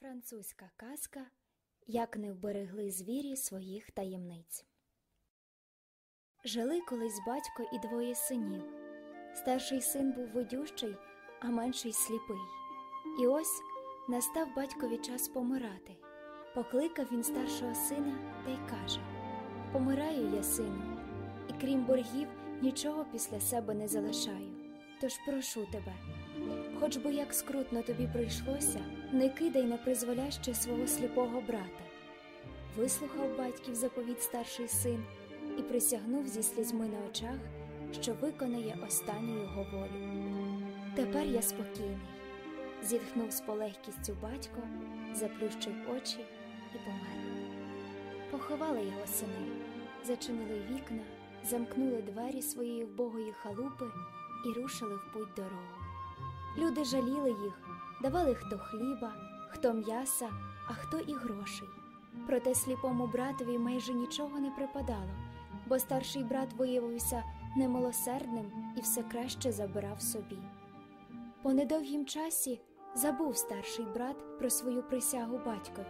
Французька казка Як не вберегли звірі своїх таємниць. Жили колись батько і двоє синів. Старший син був видющий, а менший сліпий. І ось настав батькові час помирати. Покликав він старшого сина та й каже: Помираю я, сину, і крім боргів, нічого після себе не залишаю. Тож прошу тебе, хоч би як скрутно тобі прийшлося, не кидай на призволяще свого сліпого брата. Вислухав батьків заповідь старший син і присягнув зі слізьми на очах, що виконає останню його волю. Тепер я спокійний, зітхнув з полегкістю батько, заплющив очі і помер. Поховали його сини, зачинили вікна, замкнули двері своєї вбогої халупи і рушили в путь дорогу. Люди жаліли їх, давали хто хліба, хто м'яса, а хто і грошей. Проте сліпому братові майже нічого не припадало, бо старший брат виявився немилосердним і все краще забирав собі. По недовгім часі забув старший брат про свою присягу батькові.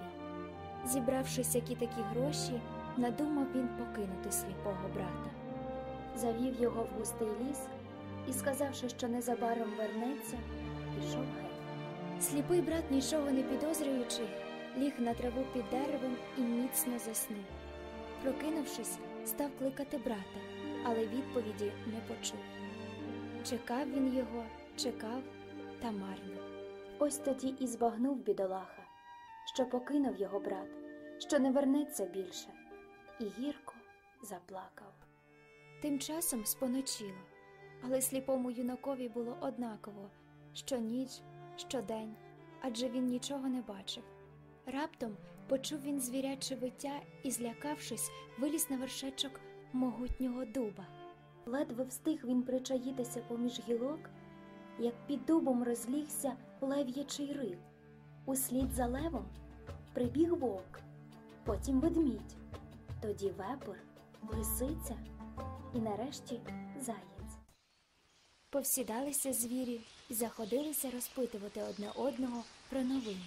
Зібравши які такі гроші, надумав він покинути сліпого брата. Завів його в густий ліс і, сказавши, що незабаром вернеться, пішов геть. Сліпий брат, нічого не підозрюючи, ліг на траву під деревом і міцно заснув. Прокинувшись, став кликати брата, але відповіді не почув. Чекав він його, чекав та марно. Ось тоді і збагнув бідолаха, що покинув його брат, що не вернеться більше, і гірко заплакав. Тим часом споночило, але сліпому юнакові було однаково що ніч, що день, адже він нічого не бачив. Раптом почув він звіряче виття і, злякавшись, виліз на вершечок могутнього дуба. Ледве встиг він причаїтися поміж гілок, як під дубом розлігся лев'ячий рив. Услід за левом прибіг вовк, потім ведмідь, тоді вепер, лисиця і нарешті заєць. Повсідалися звірі і заходилися розпитувати одне одного про новини.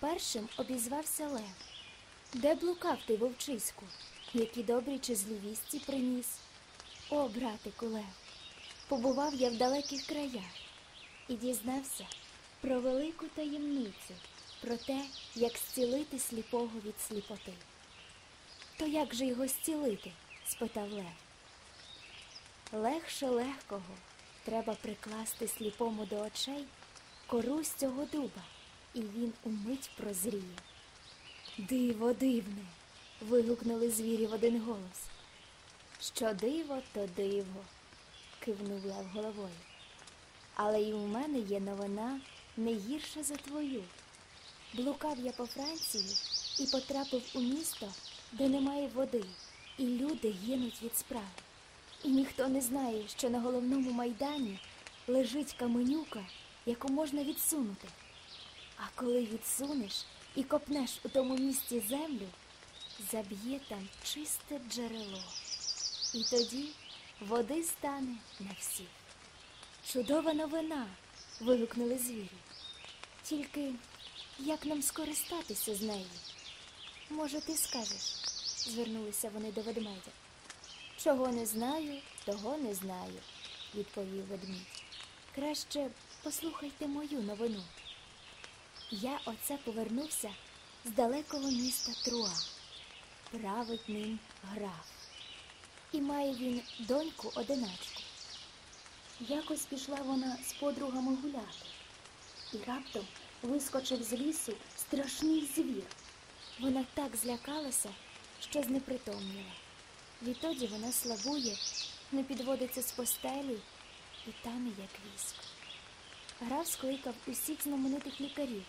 Першим обізвався Лев. Де блукав ти, вовчиську? Які добрі чи злі вісті приніс? О, братику Лев, побував я в далеких краях і дізнався про велику таємницю, про те, як зцілити сліпого від сліпоти. То як же його зцілити? спитав Лев. Легше легкого треба прикласти сліпому до очей кору з цього дуба, і він умить прозріє. Диво, дивне. вигукнули звірі в один голос. Що диво, то диво, кивнув Лев головою. Але й у мене є новина не гірша за твою. Блукав я по Франції і потрапив у місто, де немає води, і люди гинуть від справи. І ніхто не знає, що на головному майдані лежить каменюка, яку можна відсунути. А коли відсунеш і копнеш у тому місці землю, заб'є там чисте джерело. І тоді води стане на всіх. Чудова новина. вигукнули звірі. Тільки як нам скористатися з нею? Може, ти скажеш? звернулися вони до ведмедя. Чого не знаю, того не знаю, відповів ведмідь. Краще послухайте мою новину. Я оце повернувся з далекого міста Труа. Править ним граф. І має він доньку одиначку. Якось пішла вона з подругами гуляти, і раптом вискочив з лісу страшний звір. Вона так злякалася, що знепритомніла. Відтоді вона слабує, не підводиться з постелі і тане, як віск. Граф скликав усіх знаменитих лікарів,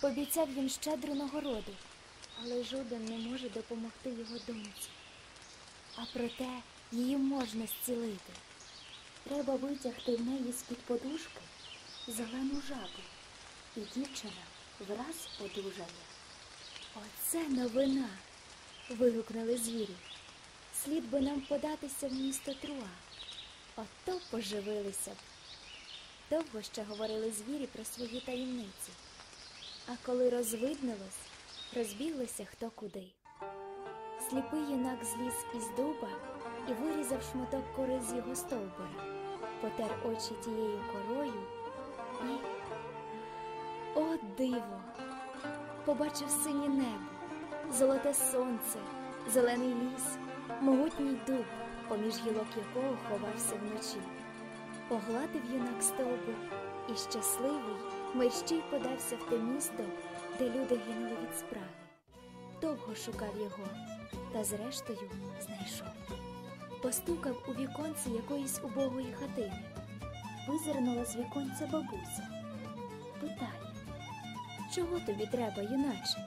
пообіцяв їм щедру нагороду, але жоден не може допомогти його доньці. А проте її можна зцілити. Треба витягти в неї з-під подушки зелену жабу, і дівчина враз одужає. Оце новина. вигукнули звірі. Слід би нам податися в місто Труа. Ото поживилися б. Довго ще говорили звірі про свої таємниці. А коли розвиднилось, розбіглося хто куди. Сліпий юнак зліз із дуба і вирізав шматок кори з його стовбура, потер очі тією корою і. О, диво! Побачив синє небо, золоте сонце, зелений ліс, могутній дуб, поміж гілок якого ховався вночі. Погладив юнак стовбур і щасливий мерщій подався в те місто, де люди гинули від спраги. Довго шукав його, та зрештою знайшов. Постукав у віконце якоїсь убогої хатини. Визирнула з віконця бабуся. Питає, чого тобі треба, юначе?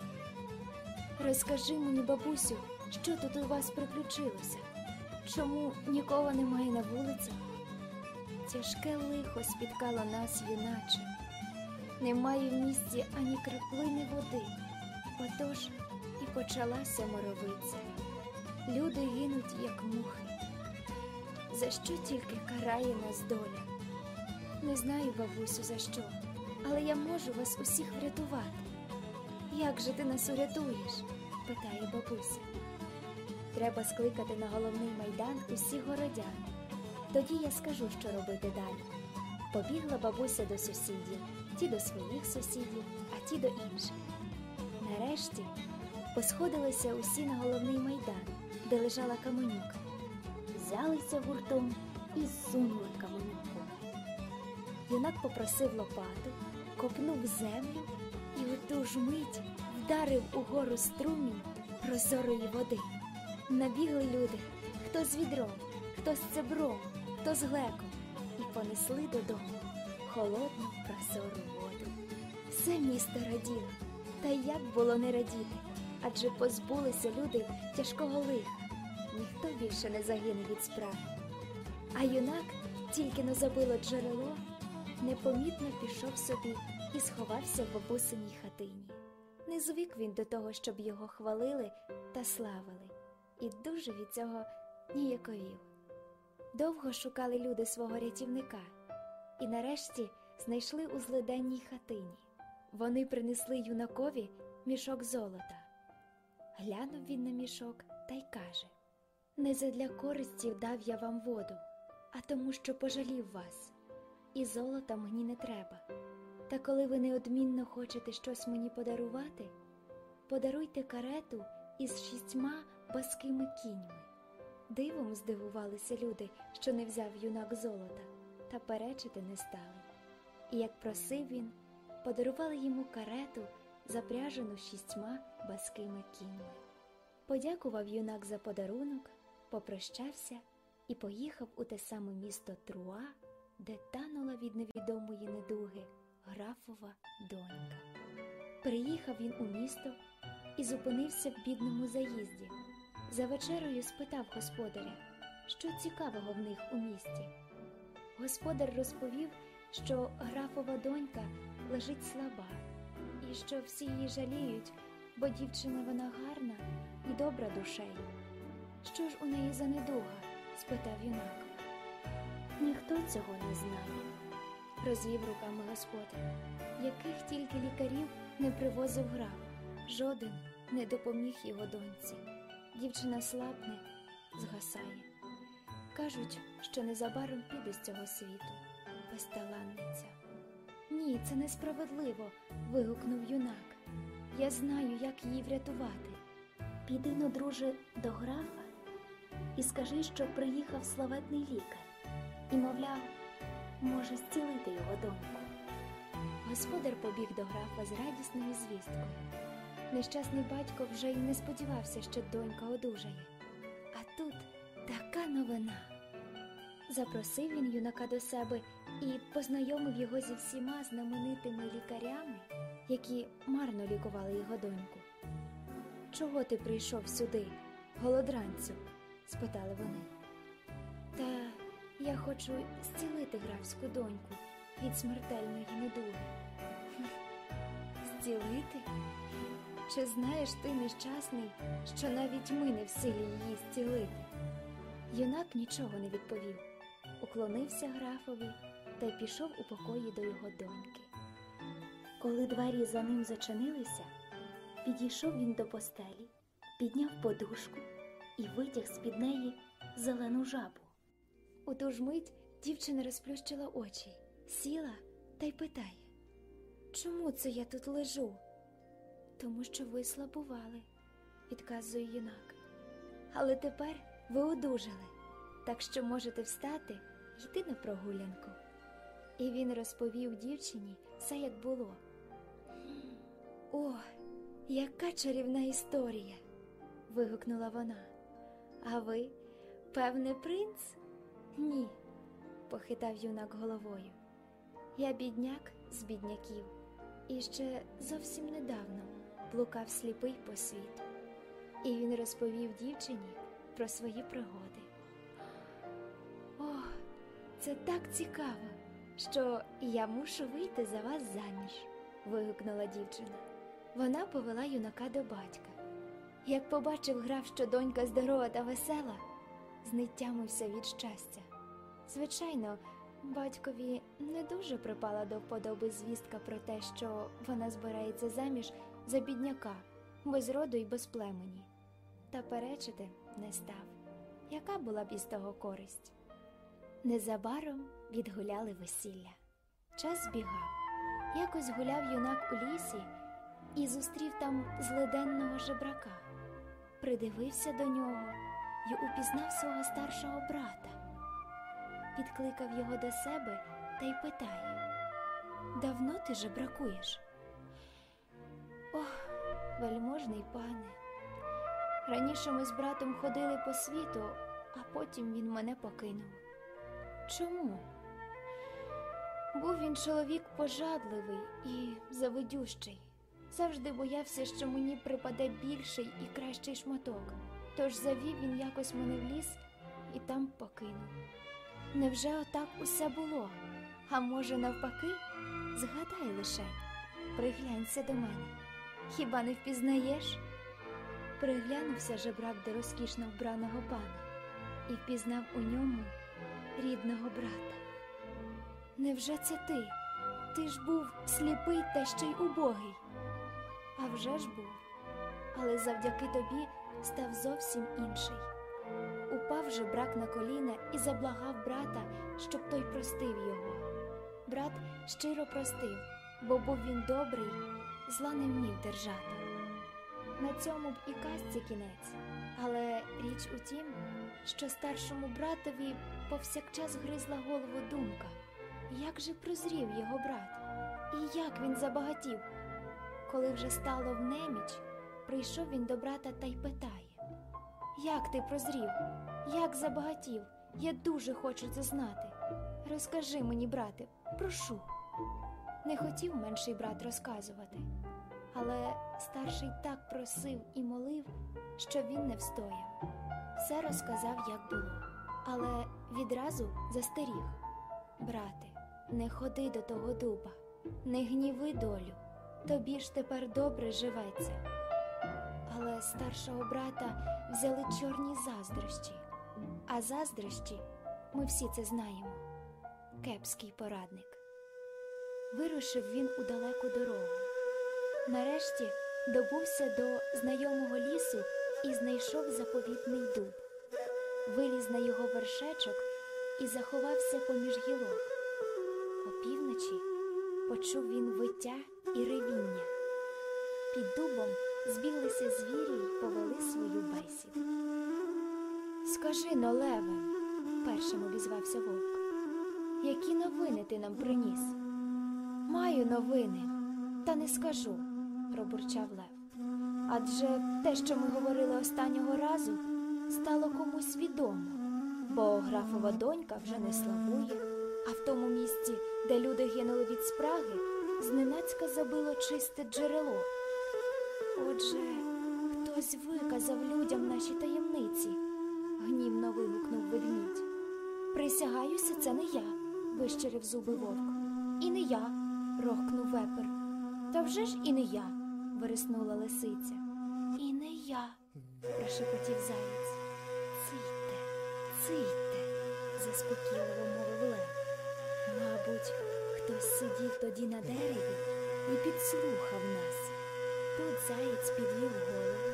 Розкажи мені, бабусю, що тут у вас приключилося? Чому нікого немає на вулицях? Тяжке лихо спіткало нас, юначе. Немає в місті ані краплини води. Отож і почалася моровиця. Люди гинуть, як мухи. За що тільки карає нас доля? Не знаю, бабусю, за що, але я можу вас усіх врятувати. Як же ти нас урятуєш? питає бабуся. Треба скликати на головний майдан усіх городян. Тоді я скажу, що робити далі. Побігла бабуся до сусідів, ті до своїх сусідів, а ті до інших. Нарешті посходилися усі на головний майдан, де лежала каменюка. Взялися гуртом і зсунули каменюку. Юнак попросив лопату, копнув землю і у ту ж мить вдарив угору струмінь прозорої води. Набігли люди, хто з відром, хто з цебром, хто з глеком, і понесли додому холодну прозору воду. Все місто раділо, та як було не радіти, адже позбулися люди тяжкого лиха. Ніхто більше не загине від справи. А юнак, тільки не забило джерело, непомітно пішов собі і сховався в бабусиній хатині. Не звик він до того, щоб його хвалили та славили, і дуже від цього ніяковів. Довго шукали люди свого рятівника, і нарешті знайшли у злиденній хатині. Вони принесли юнакові мішок золота. Глянув він на мішок та й каже Не задля користі дав я вам воду, а тому, що пожалів вас, і золота мені не треба. Та коли ви неодмінно хочете щось мені подарувати, подаруйте карету із шістьма баскими кіньми. Дивом здивувалися люди, що не взяв юнак золота, та перечити не стали. І як просив він, подарували йому карету, запряжену шістьма баскими кіньми. Подякував юнак за подарунок, попрощався і поїхав у те саме місто Труа, де танула від невідомої недуги графова донька. Приїхав він у місто і зупинився в бідному заїзді. За вечерою спитав господаря, що цікавого в них у місті. Господар розповів, що графова донька лежить слаба, і що всі її жаліють, бо дівчина вона гарна і добра душею. Що ж у неї за недуга? спитав юнак. Ніхто цього не знає, розвів руками господар, яких тільки лікарів не привозив граф, жоден не допоміг його доньці. Дівчина слабне, згасає. Кажуть, що незабаром піде з цього світу, безталанниця. Ні, це несправедливо. вигукнув юнак. Я знаю, як її врятувати. Піди, ну, друже, до графа і скажи, що приїхав славетний лікар, і, мовляв, може зцілити його доньку. Господар побіг до графа з радісною звісткою. Нещасний батько вже й не сподівався, що донька одужає. А тут така новина. Запросив він юнака до себе і познайомив його зі всіма знаменитими лікарями, які марно лікували його доньку. Чого ти прийшов сюди, голодранцю? спитали вони. Та я хочу зцілити графську доньку від смертельної недуги. Зцілити? Чи знаєш ти, нещасний, що навіть ми не в силі її зцілити? Юнак нічого не відповів, уклонився графові та пішов у покої до його доньки. Коли двері за ним зачинилися, підійшов він до постелі, підняв подушку і витяг з-під неї зелену жабу. У ту ж мить дівчина розплющила очі, сіла та й питає Чому це я тут лежу? Тому що ви слабували, відказує юнак. Але тепер ви одужали, так що можете встати й йти на прогулянку. І він розповів дівчині все, як було. О, яка чарівна історія. вигукнула вона. А ви, певне, принц? Ні, похитав юнак головою. Я бідняк з бідняків, і ще зовсім недавно блукав сліпий по світу. І він розповів дівчині про свої пригоди. О, це так цікаво, що я мушу вийти за вас заміж, вигукнула дівчина. Вона повела юнака до батька. Як побачив граф, що донька здорова та весела, знетямився від щастя. Звичайно, батькові не дуже припала до вподоби звістка про те, що вона збирається заміж за бідняка, без роду і без племені. Та перечити не став. Яка була б із того користь? Незабаром відгуляли весілля. Час збігав. Якось гуляв юнак у лісі і зустрів там злиденного жебрака, придивився до нього і упізнав свого старшого брата, підкликав його до себе та й питає Давно ти жебракуєш? Ох, вельможний пане. Раніше ми з братом ходили по світу, а потім він мене покинув. Чому? Був він чоловік пожадливий і завидющий. Завжди боявся, що мені припаде більший і кращий шматок. Тож завів він якось мене в ліс і там покинув. Невже отак усе було? А може, навпаки, згадай лише, приглянься до мене. Хіба не впізнаєш? Приглянувся жебрак до розкішно вбраного пана і впізнав у ньому рідного брата. Невже це ти? Ти ж був сліпий та ще й убогий. А вже ж був, але завдяки тобі став зовсім інший. Упав жебрак на коліна і заблагав брата, щоб той простив його. Брат щиро простив, бо був він добрий, зла не вмів держати. На цьому б і казці кінець, але річ у тім, що старшому братові повсякчас гризла голову думка, як же прозрів його брат, і як він забагатів. Коли вже стало в неміч, прийшов він до брата та й питає Як ти прозрів? Як забагатів? Я дуже хочу це знати. Розкажи мені, брате, прошу. Не хотів менший брат розказувати, але старший так просив і молив, що він не встояв. Все розказав, як було, але відразу застеріг Брате, не ходи до того дуба, не гніви долю, тобі ж тепер добре живеться. Але старшого брата взяли чорні заздрощі, а заздрощі, ми всі це знаємо, кепський порадник. Вирушив він у далеку дорогу. Нарешті добувся до знайомого лісу і знайшов заповітний дуб, виліз на його вершечок і заховався поміж гілок. Опівночі почув він виття і ревіння. Під дубом збіглися звірі й повели свою бесіду. Скажи но, леве, першим обізвався вовк, які новини ти нам приніс? Маю новини, та не скажу, пробурчав Лев. Адже те, що ми говорили останнього разу, стало комусь відомо, бо графова донька вже не славує, а в тому місці, де люди гинули від спраги, зненацька забило чисте джерело. Отже, хтось виказав людям наші таємниці, гнівно вигукнув ведмідь. Присягаюся, це не я, вищерив зуби вовк. І не я, рохкнув вепер. Та вже ж і не я, вириснула лисиця. І не я, прошепотів заєць. Цийте, цийте, заспокійливо мовив лев. Мабуть, хтось сидів тоді на дереві і підслухав нас. Тут заєць підвів голову.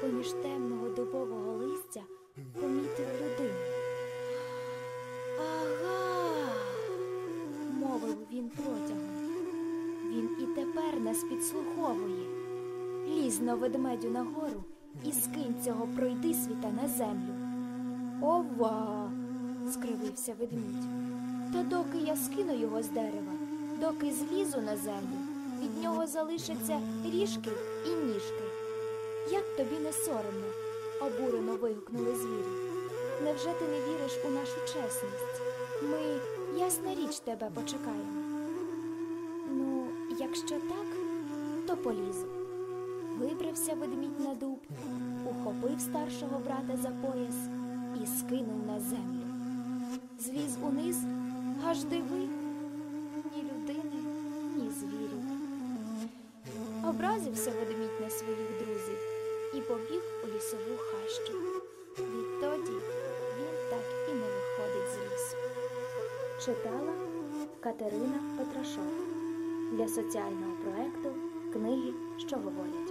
Поміж темного дубового листя помітив людину. Ага, мовив він протягом. Він і тепер нас підслуховує. Лізь на ведмедю нагору і скинь цього пройди світа на землю. Ова. скривився ведмідь. Та доки я скину його з дерева, доки злізу на землю, від нього залишаться ріжки і ніжки. Як тобі не соромно? Обурено вигукнули звірі. Невже ти не віриш у нашу чесність? Ми, ясна річ, тебе почекаємо. Ну, якщо так, то полізу. Вибрався ведмідь на дуб, ухопив старшого брата за пояс і скинув на землю. Зліз униз, аж диви, ні людини, ні звірів. Образився ведмідь на своїх друзів і побіг у лісову хащу. Відтоді він так і не виходить з лісу. Читала Катерина Петрашова для соціального проекту Книги, що говорять.